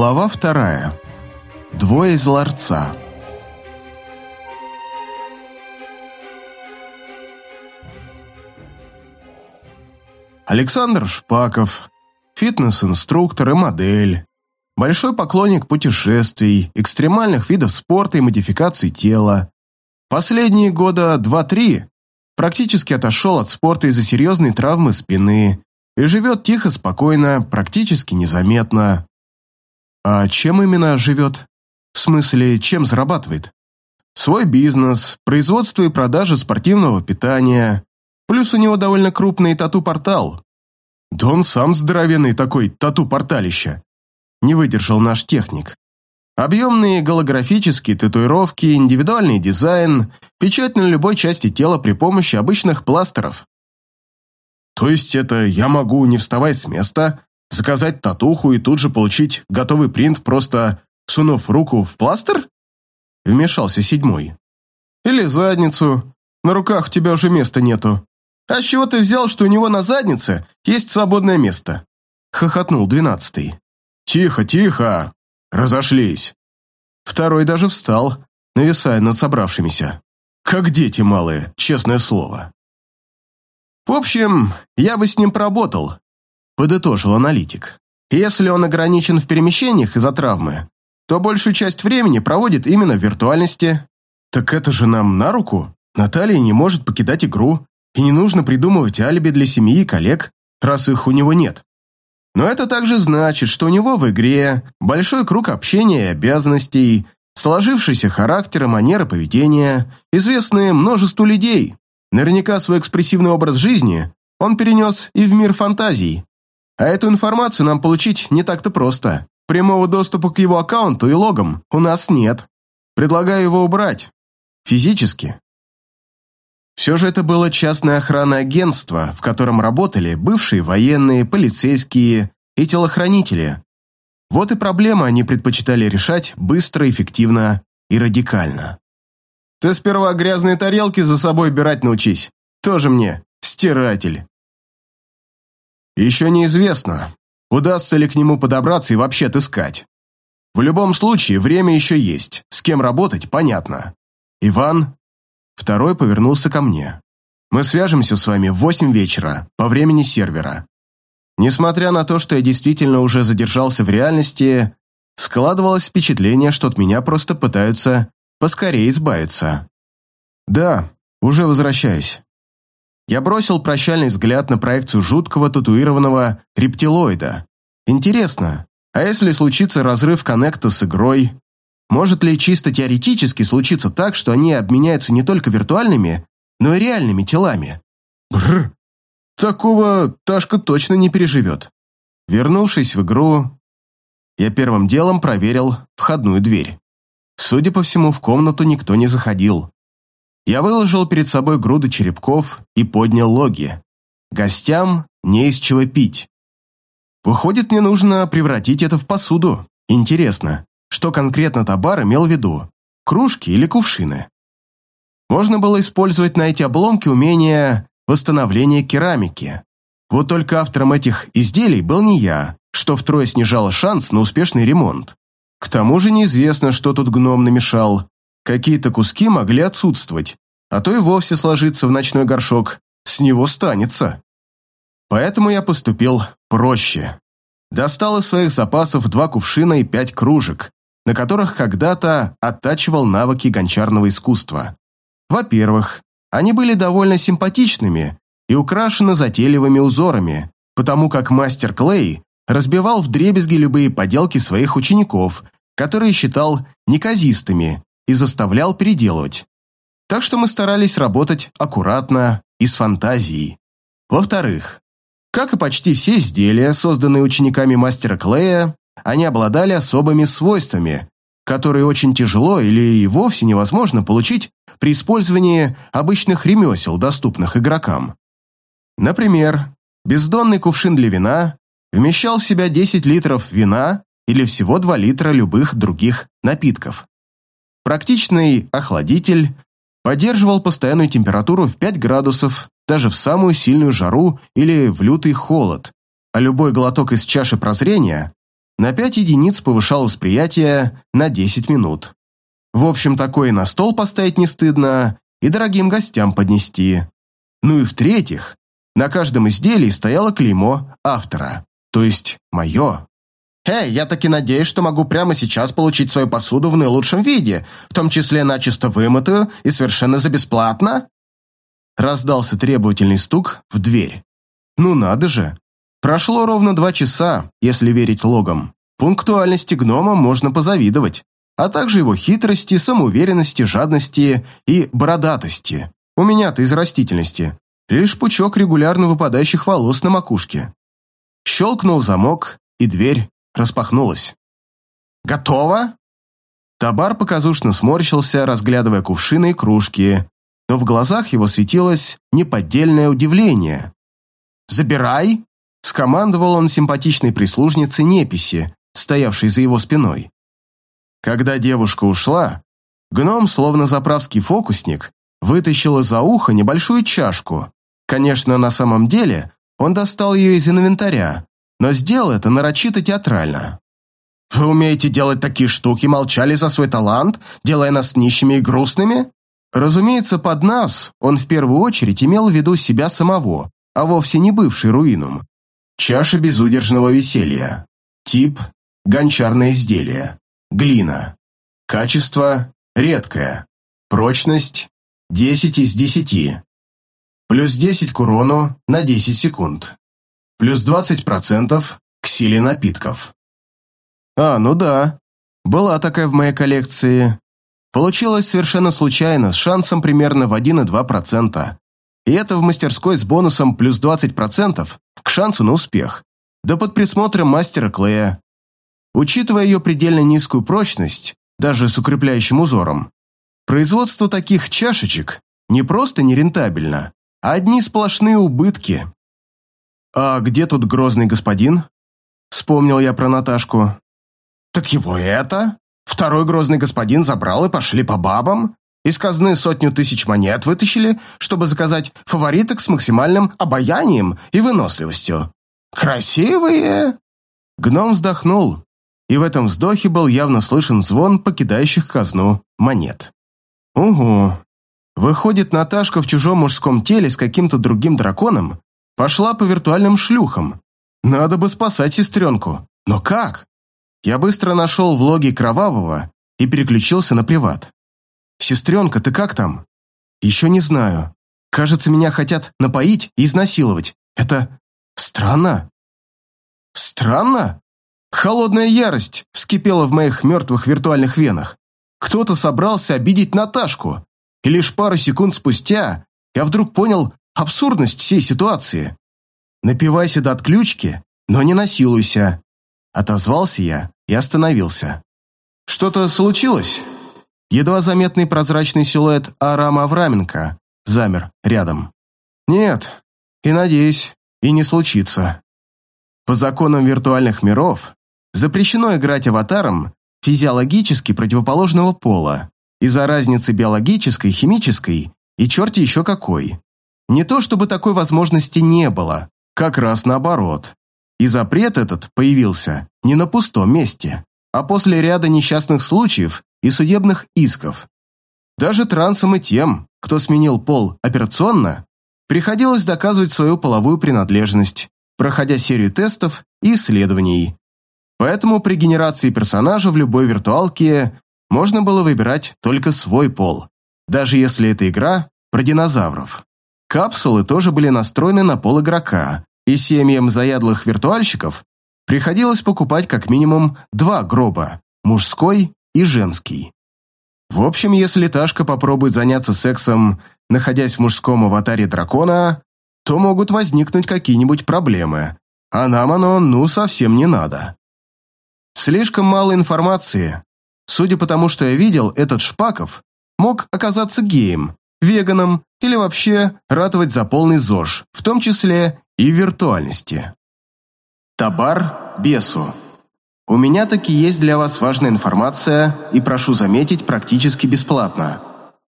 Глава вторая. Двое из ларца. Александр Шпаков, фитнес-инструктор и модель, большой поклонник путешествий, экстремальных видов спорта и модификаций тела. Последние года два-три практически отошел от спорта из-за серьезной травмы спины и живет тихо, спокойно, практически незаметно. А чем именно живет? В смысле, чем зарабатывает? Свой бизнес, производство и продажа спортивного питания, плюс у него довольно крупный тату-портал. Да он сам здоровенный такой тату-порталище. Не выдержал наш техник. Объемные голографические татуировки, индивидуальный дизайн, печать на любой части тела при помощи обычных пластеров. То есть это я могу, не вставая с места, заказать татуху и тут же получить готовый принт, просто сунув руку в пластер? Вмешался седьмой. Или задницу. На руках у тебя уже места нету. А с чего ты взял, что у него на заднице есть свободное место? Хохотнул двенадцатый. Тихо, тихо. Разошлись. Второй даже встал, нависая над собравшимися. Как дети малые, честное слово. В общем, я бы с ним поработал, подытожил аналитик. Если он ограничен в перемещениях из-за травмы, то большую часть времени проводит именно в виртуальности. Так это же нам на руку. Наталья не может покидать игру, и не нужно придумывать алиби для семьи и коллег, раз их у него нет. Но это также значит, что у него в игре большой круг общения и обязанностей, сложившийся характер и манера поведения, известные множеству людей. Наверняка свой экспрессивный образ жизни он перенес и в мир фантазий. А эту информацию нам получить не так-то просто. Прямого доступа к его аккаунту и логам у нас нет. Предлагаю его убрать. Физически. Все же это было частное охранное агентство, в котором работали бывшие военные, полицейские и телохранители. Вот и проблема они предпочитали решать быстро, эффективно и радикально. Ты сперва грязные тарелки за собой убирать научись. Тоже мне стиратель. Еще неизвестно, удастся ли к нему подобраться и вообще отыскать. В любом случае, время еще есть, с кем работать, понятно. Иван Второй повернулся ко мне. «Мы свяжемся с вами в восемь вечера, по времени сервера». Несмотря на то, что я действительно уже задержался в реальности, складывалось впечатление, что от меня просто пытаются поскорее избавиться. «Да, уже возвращаюсь». Я бросил прощальный взгляд на проекцию жуткого татуированного рептилоида. Интересно, а если случится разрыв коннекта с игрой, может ли чисто теоретически случиться так, что они обменяются не только виртуальными, но и реальными телами? Бррр. Такого Ташка точно не переживет. Вернувшись в игру, я первым делом проверил входную дверь. Судя по всему, в комнату никто не заходил. Я выложил перед собой груду черепков и поднял логи. Гостям не из чего пить. Выходит, мне нужно превратить это в посуду. Интересно, что конкретно Табар имел в виду – кружки или кувшины. Можно было использовать на эти обломки умение восстановления керамики. Вот только автором этих изделий был не я, что втрое снижало шанс на успешный ремонт. К тому же неизвестно, что тут гном намешал. Какие-то куски могли отсутствовать, а то и вовсе сложиться в ночной горшок. С него станется. Поэтому я поступил проще. Достал из своих запасов два кувшина и пять кружек, на которых когда-то оттачивал навыки гончарного искусства. Во-первых, они были довольно симпатичными и украшены затейливыми узорами, потому как мастер Клей разбивал вдребезги любые поделки своих учеников, которые считал неказистыми и заставлял переделывать. Так что мы старались работать аккуратно и с фантазией. Во-вторых, как и почти все изделия, созданные учениками мастера Клея, они обладали особыми свойствами, которые очень тяжело или и вовсе невозможно получить при использовании обычных ремесел, доступных игрокам. Например, бездонный кувшин для вина вмещал в себя 10 литров вина или всего 2 литра любых других напитков. Практичный охладитель поддерживал постоянную температуру в 5 градусов даже в самую сильную жару или в лютый холод, а любой глоток из чаши прозрения На 5 единиц повышал восприятие на 10 минут. В общем, такое на стол поставить не стыдно и дорогим гостям поднести. Ну и в-третьих, на каждом изделии стояло клеймо автора, то есть мое. «Эй, я таки надеюсь, что могу прямо сейчас получить свою посуду в наилучшем виде, в том числе начисто вымытую и совершенно за бесплатно?» Раздался требовательный стук в дверь. «Ну надо же! Прошло ровно два часа, если верить логам. Пунктуальности гнома можно позавидовать, а также его хитрости, самоуверенности, жадности и бородатости. У меня-то из растительности. Лишь пучок регулярно выпадающих волос на макушке. Щелкнул замок, и дверь распахнулась. «Готово?» Табар показушно сморщился, разглядывая кувшины и кружки, но в глазах его светилось неподдельное удивление. «Забирай!» – скомандовал он симпатичной прислужнице Неписи, стоявшей за его спиной. Когда девушка ушла, гном, словно заправский фокусник, вытащил из-за уха небольшую чашку. Конечно, на самом деле он достал ее из инвентаря, но сделал это нарочито театрально. «Вы умеете делать такие штуки, молчали за свой талант, делая нас нищими и грустными?» Разумеется, под нас он в первую очередь имел в виду себя самого, а вовсе не бывший руинум. Чаша безудержного веселья. Тип – гончарное изделие. Глина. Качество – редкое. Прочность – 10 из 10. Плюс 10 к урону на 10 секунд плюс 20% к силе напитков. А, ну да, была такая в моей коллекции. Получилось совершенно случайно, с шансом примерно в 1,2%. И это в мастерской с бонусом плюс 20% к шансу на успех. Да под присмотром мастера Клея. Учитывая ее предельно низкую прочность, даже с укрепляющим узором, производство таких чашечек не просто нерентабельно, а одни сплошные убытки. «А где тут грозный господин?» Вспомнил я про Наташку. «Так его это? Второй грозный господин забрал и пошли по бабам? Из казны сотню тысяч монет вытащили, чтобы заказать фавориток с максимальным обаянием и выносливостью. Красивые!» Гном вздохнул, и в этом вздохе был явно слышен звон покидающих казну монет. «Угу. Выходит, Наташка в чужом мужском теле с каким-то другим драконом Пошла по виртуальным шлюхам. Надо бы спасать сестренку. Но как? Я быстро нашел влоги Кровавого и переключился на приват. «Сестренка, ты как там?» «Еще не знаю. Кажется, меня хотят напоить и изнасиловать. Это странно». «Странно?» Холодная ярость вскипела в моих мертвых виртуальных венах. Кто-то собрался обидеть Наташку, и лишь пару секунд спустя я вдруг понял, абсурдность всей ситуации. Напивайся до отключки, но не насилуйся. Отозвался я и остановился. Что-то случилось? Едва заметный прозрачный силуэт Арама Авраменко замер рядом. Нет, и надеюсь, и не случится. По законам виртуальных миров запрещено играть аватаром физиологически противоположного пола из-за разницы биологической, химической и черти еще какой. Не то чтобы такой возможности не было, как раз наоборот. И запрет этот появился не на пустом месте, а после ряда несчастных случаев и судебных исков. Даже трансам и тем, кто сменил пол операционно, приходилось доказывать свою половую принадлежность, проходя серию тестов и исследований. Поэтому при генерации персонажа в любой виртуалке можно было выбирать только свой пол, даже если это игра про динозавров. Капсулы тоже были настроены на пол игрока, и семьям заядлых виртуальщиков приходилось покупать как минимум два гроба – мужской и женский. В общем, если Ташка попробует заняться сексом, находясь в мужском аватаре дракона, то могут возникнуть какие-нибудь проблемы, а нам оно, ну, совсем не надо. Слишком мало информации. Судя по тому, что я видел, этот Шпаков мог оказаться геем, веганом или вообще ратовать за полный ЗОЖ, в том числе и виртуальности. Табар Бесу. У меня таки есть для вас важная информация, и прошу заметить, практически бесплатно.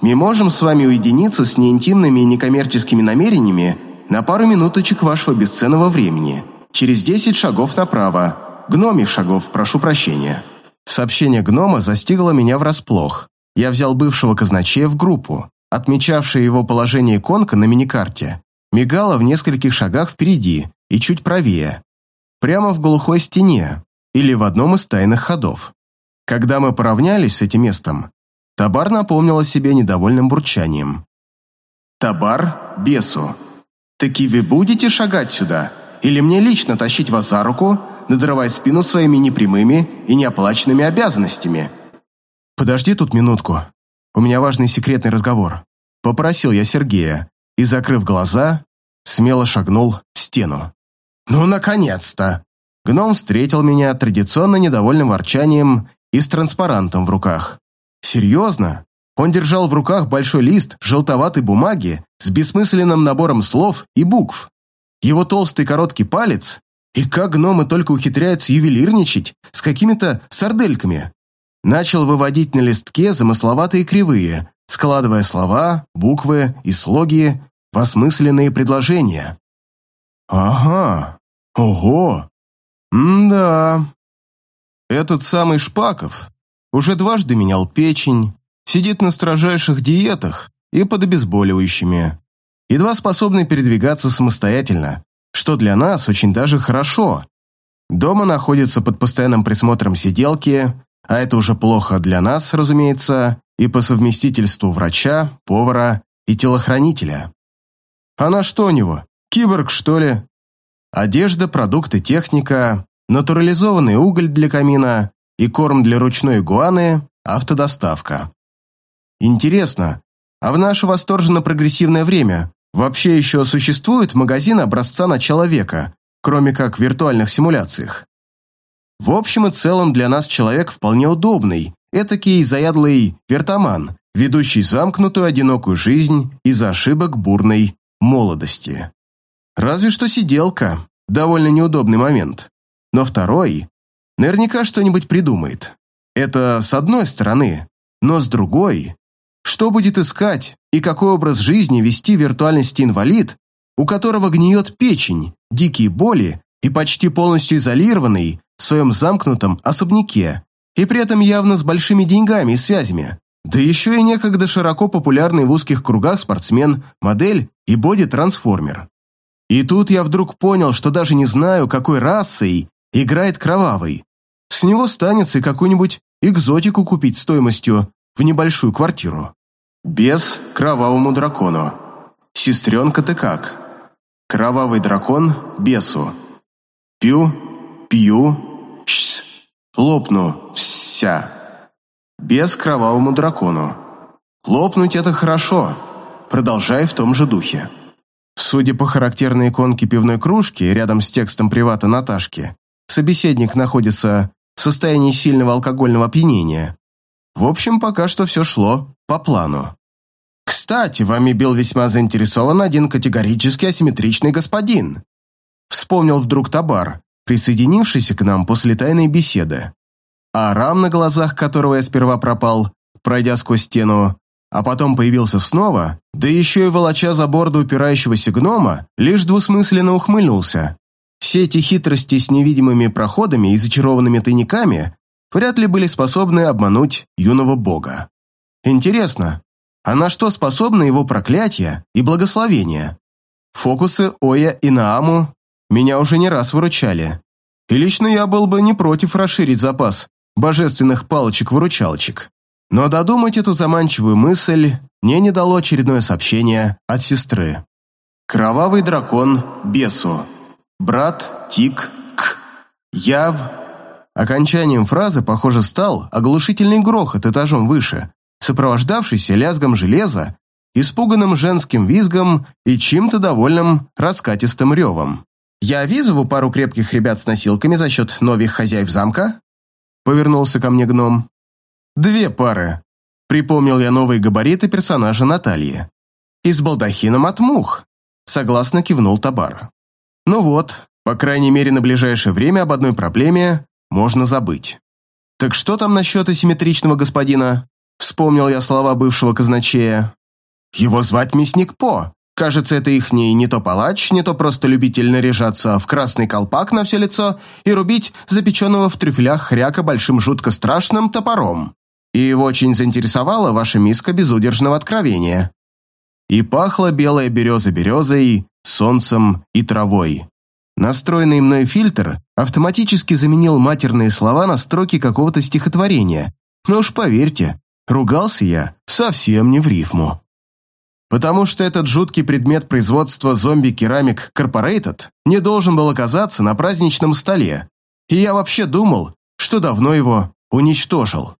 Мы можем с вами уединиться с неинтимными и некоммерческими намерениями на пару минуточек вашего бесценного времени. Через 10 шагов направо. Гномих шагов, прошу прощения». Сообщение гнома застигло меня врасплох. Я взял бывшего казначея в группу. Отмечавшая его положение иконка на миникарте мигала в нескольких шагах впереди и чуть правее. Прямо в глухой стене или в одном из тайных ходов. Когда мы поравнялись с этим местом, Табар напомнил о себе недовольным бурчанием. «Табар бесу. Таки вы будете шагать сюда? Или мне лично тащить вас за руку, надрывая спину своими непрямыми и неоплаченными обязанностями?» «Подожди тут минутку. У меня важный секретный разговор». Попросил я Сергея и, закрыв глаза, смело шагнул в стену. «Ну, наконец-то!» Гном встретил меня традиционно недовольным ворчанием и с транспарантом в руках. «Серьезно?» Он держал в руках большой лист желтоватой бумаги с бессмысленным набором слов и букв. Его толстый короткий палец, и как гномы только ухитряются ювелирничать с какими-то сардельками, начал выводить на листке замысловатые кривые, складывая слова, буквы и слоги в осмысленные предложения. «Ага, ого, М-да. Этот самый Шпаков уже дважды менял печень, сидит на строжайших диетах и под обезболивающими, едва способный передвигаться самостоятельно, что для нас очень даже хорошо. Дома находится под постоянным присмотром сиделки, а это уже плохо для нас, разумеется, и по совместительству врача, повара и телохранителя. Она что у него, киборг, что ли? Одежда, продукты, техника, натурализованный уголь для камина и корм для ручной игуаны, автодоставка. Интересно, а в наше восторженно-прогрессивное время вообще еще существует магазин образца начала века, кроме как в виртуальных симуляциях? В общем и целом для нас человек вполне удобный, этакий заядлый вертоман, ведущий замкнутую одинокую жизнь из-за ошибок бурной молодости. Разве что сиделка, довольно неудобный момент. Но второй наверняка что-нибудь придумает. Это с одной стороны, но с другой, что будет искать и какой образ жизни вести виртуальности инвалид, у которого гниет печень, дикие боли и почти полностью изолированный в своем замкнутом особняке, и при этом явно с большими деньгами и связями. Да еще и некогда широко популярный в узких кругах спортсмен, модель и боди-трансформер. И тут я вдруг понял, что даже не знаю, какой расой играет кровавый. С него станется какую-нибудь экзотику купить стоимостью в небольшую квартиру. Без кровавому дракону. Сестренка ты как? Кровавый дракон бесу. Пью, пью, щ, лопну, ся. Без кровавому дракону. Лопнуть это хорошо. Продолжай в том же духе. Судя по характерной иконке пивной кружки рядом с текстом привата Наташки, собеседник находится в состоянии сильного алкогольного опьянения. В общем, пока что все шло по плану. «Кстати, вами был весьма заинтересован один категорически асимметричный господин», вспомнил вдруг Табар, присоединившийся к нам после тайной беседы. А Рам, на глазах которого я сперва пропал, пройдя сквозь стену, а потом появился снова, да еще и волоча за борду упирающегося гнома, лишь двусмысленно ухмыльнулся. Все эти хитрости с невидимыми проходами и зачарованными тайниками вряд ли были способны обмануть юного бога. Интересно, а на что способны его проклятия и благословения? Фокусы Оя и Нааму меня уже не раз выручали. И лично я был бы не против расширить запас божественных палочек-выручалочек. Но додумать эту заманчивую мысль мне не дало очередное сообщение от сестры. «Кровавый дракон Бесу. Брат Тик К. Яв...» Окончанием фразы, похоже, стал оглушительный грохот этажом выше, сопровождавшийся лязгом железа, испуганным женским визгом и чем-то довольным раскатистым ревом. «Я визову пару крепких ребят с носилками за счет новых хозяев замка?» Повернулся ко мне гном. Две пары. Припомнил я новые габариты персонажа Натальи. И с балдахином от мух. Согласно кивнул Табар. Ну вот, по крайней мере на ближайшее время об одной проблеме можно забыть. Так что там насчет асимметричного господина? Вспомнил я слова бывшего казначея. Его звать Мясник По. Кажется, это ихний не то палач, не то просто любитель наряжаться в красный колпак на все лицо и рубить запеченного в трюфелях хряка большим жутко страшным топором. И его очень заинтересовала ваша миска безудержного откровения. И пахла белая береза березой, солнцем и травой. Настроенный мной фильтр автоматически заменил матерные слова на строки какого-то стихотворения. Но уж поверьте, ругался я совсем не в рифму. Потому что этот жуткий предмет производства зомби-керамик Corporated не должен был оказаться на праздничном столе. И я вообще думал, что давно его уничтожил.